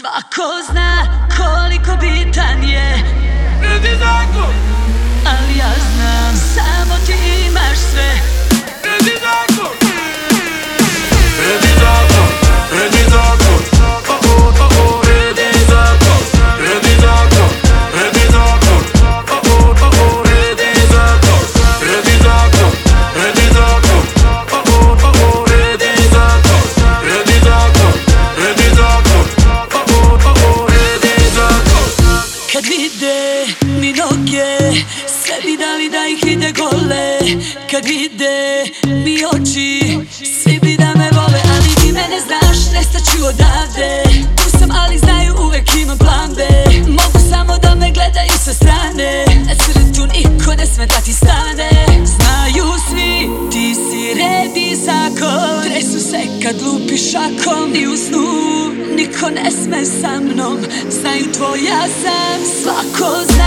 Svako zna koliko bitan je. Zakon, Ali ja Kad vide mi noge Sve bi dali da ih vide gole. Kad vide mi oči Svi bi da me vole Ali ti mene znaš, nestaću odavde. Tu sam ali znaju uvek imam plan B. Mogu samo da me gledaju sa strane. Na crtu niko ne sme ti stane šakom I u snu. Niko ne sme sa mnom. Znaju tvoja sam Svako zna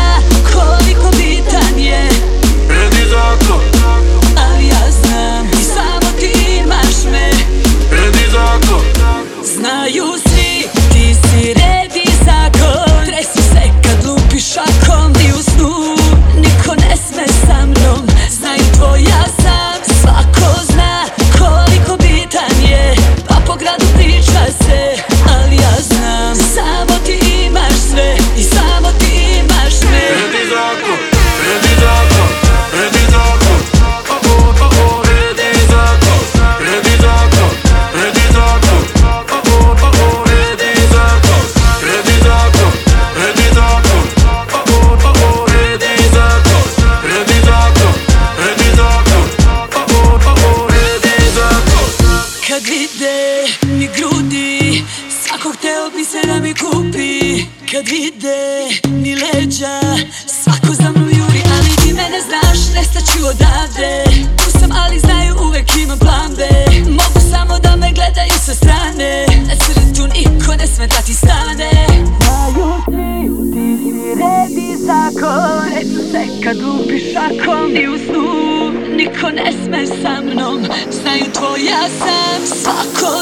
Kad vide mi leđa Svako za mnom juri Ali ti mene znaš, nestaću odavde. Tu sam ali znaju uvek imam plan B. Mogu samo da me gledaju sa strane Na crtu niko ne sme da ti stane. Znaju svi, ti si redi zakon Reću se kad lupiš šakom. I u snu niko ne sme sa mnom Znaju tvoja sam Svako